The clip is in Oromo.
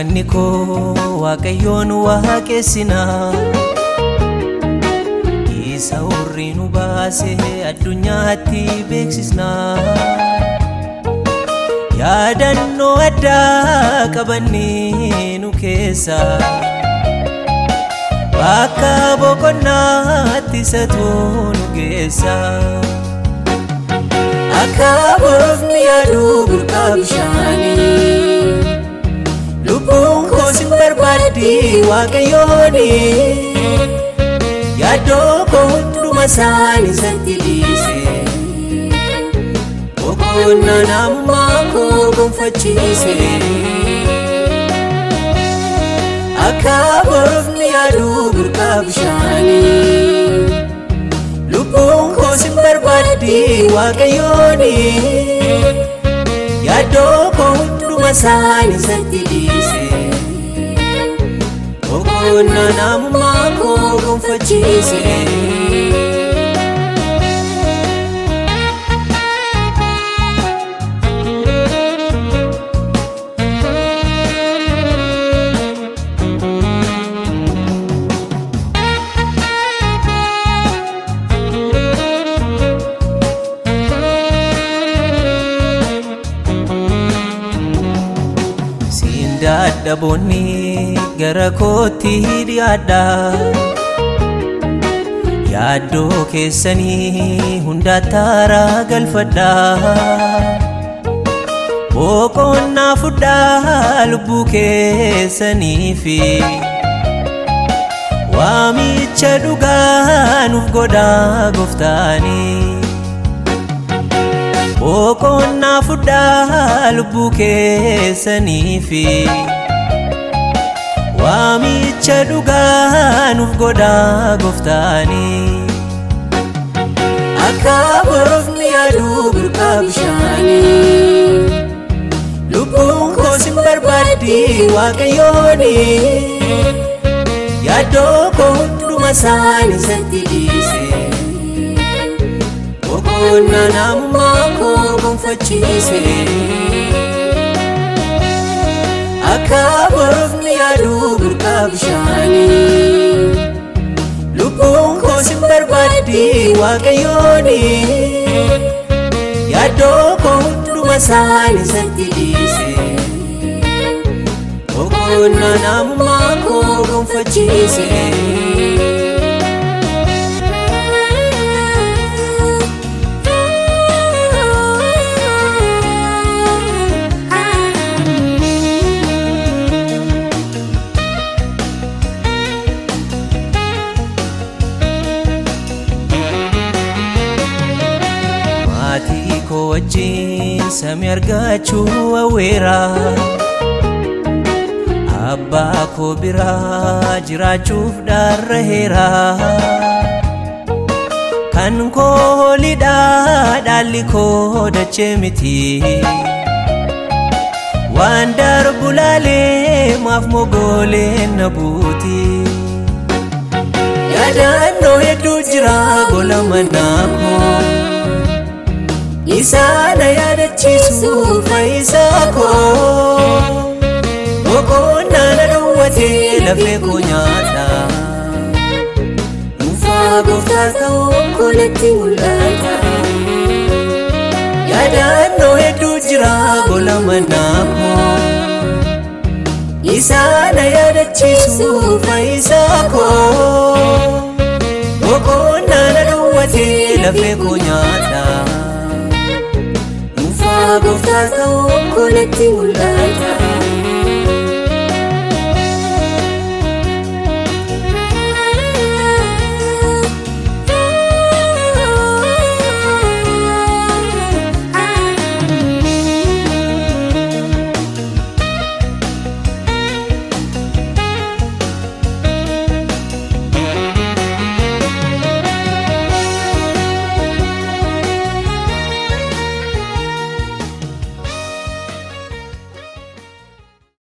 manni koo waaqayyoon waaqessina isa urrii nu baase addunyaatti beeksisna. Yaadannoo addaa qabannee nu keessa. Bakka boqonnaatti isatu nu geessa. Akka boofni yaadu burqaa bishaanii barbaaddi waaqayyooni yaaddoo koo hunduma isaan isatti dhiise boqonnaa namummaa koo gonfachiise akka boofni yaadu burqaa bishaanii lubbuun koo sin barbaaddi waaqayyooni yaaddoo koo hunduma isaan isatti dhiise boqonnaa namummaa koo gonfachiise. dadhaboonni gara kootti dhiyaadha yaaddoo keessanii hundaataara galfadha. Boqonnaa fudhaa lubbuu keessaniifi. Waamicha dhugaa nuuf godhaa gooftaanii boqonnaa fudhaa lubbuu keessaniifi waamicha dhugaa nuuf godhaa gooftaanii akka boofni yaadu burqaa bishaanii lubbuun koo sin barbaaddi waaqayyooni. Yaaddoo koo hunduma isaan isatti dhiise. Boqonnaa namummaa koo gonfachiise akka boofni yaadu burqaa bishaanii lubbuun koo sin barbaaddi waaqayyooni yaaddoo koo hunduma isaan isatti dhiise boqonnaa namummaa koo gonfachiise. Wajjin samii argachuu hawweera abbaa koo biraa jiraachuuf dharraheera kan koo holidha dhaalli koo dachee miti waan darbu laalee maaf mogooleen na buuti yaadannoo hedduu jira gola manaa koo isaana yaadachiisu fayyisaa koo boqonnaa na dhowwatee lafee koo nyaata dhuunfaa gooftaa ta'uu koolatti mul'ata yaadannoo hedduu jira gola manaa koo isaana yaadachiisu fayyisaa koo boqonnaa na dhowwatee lafee koo nyaata. Gooftaa ta'uu koolatti mul'ata.